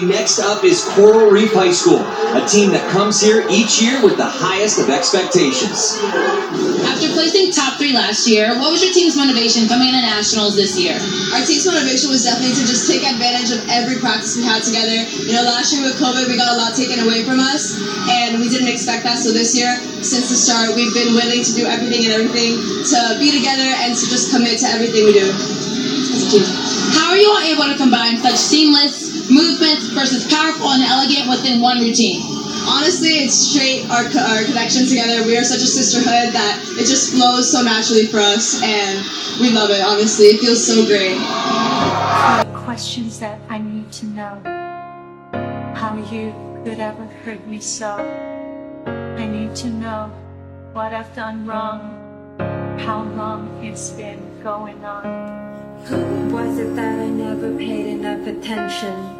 Next up is Coral Reef High School, a team that comes here each year with the highest of expectations. After placing top three last year, what was your team's motivation coming into nationals this year? Our team's motivation was definitely to just take advantage of every practice we had together. You know, last year with COVID, we got a lot taken away from us, and we didn't expect that. So this year, since the start, we've been willing to do everything and everything to be together and to just commit to everything we do as a team. How are you all able to combine such seamless movements versus powerful and elegant within one routine? Honestly, it's straight our, our connection together. We are such a sisterhood that it just flows so naturally for us, and we love it, honestly. It feels so great. Questions that I need to know. How you could ever hurt me so. I need to know what I've done wrong. How long it's been going on. Who was it that I never paid enough attention?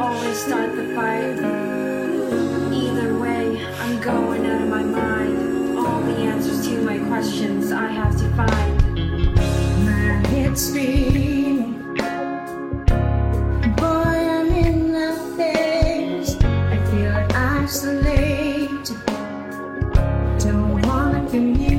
always start the fight? Either way, I'm going out of my mind. All the answers to my questions I have to find. My head's spinning. Boy, I'm in a phase. I feel isolated. Don't wanna communicate.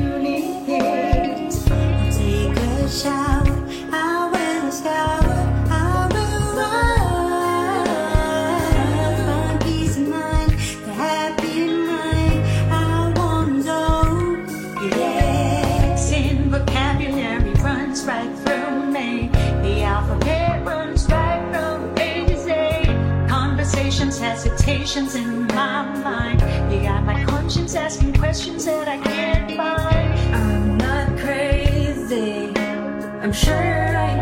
In my mind. You got my conscience asking questions that I can't find. I'm not crazy. I'm sure I've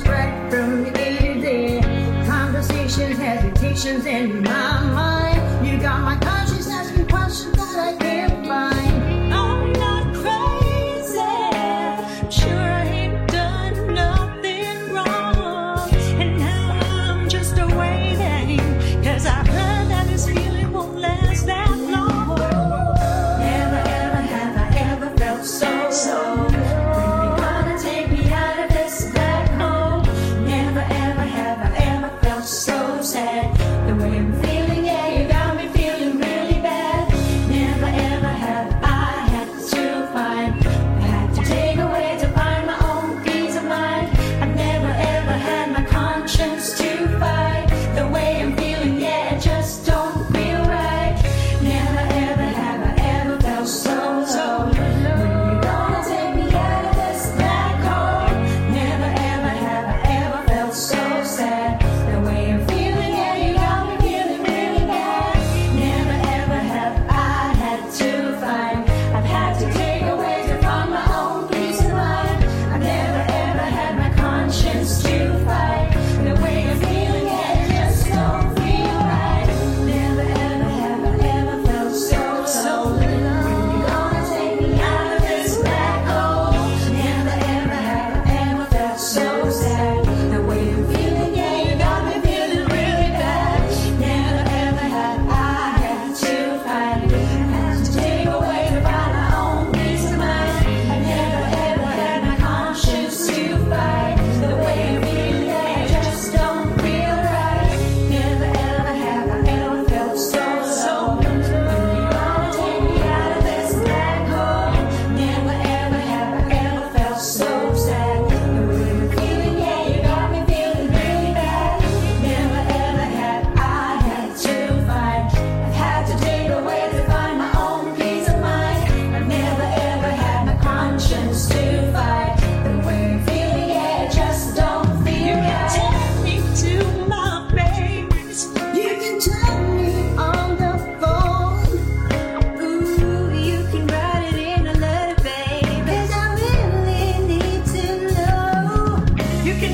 from A to day, Conversations, hesitations in my mind. You got my conscience asking questions that I can't find.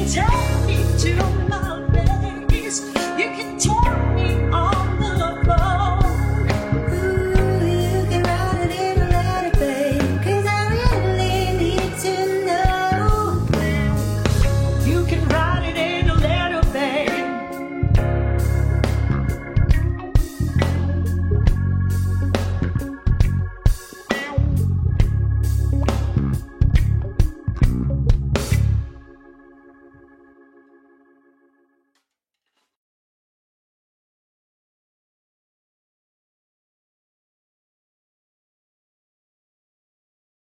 Yeah.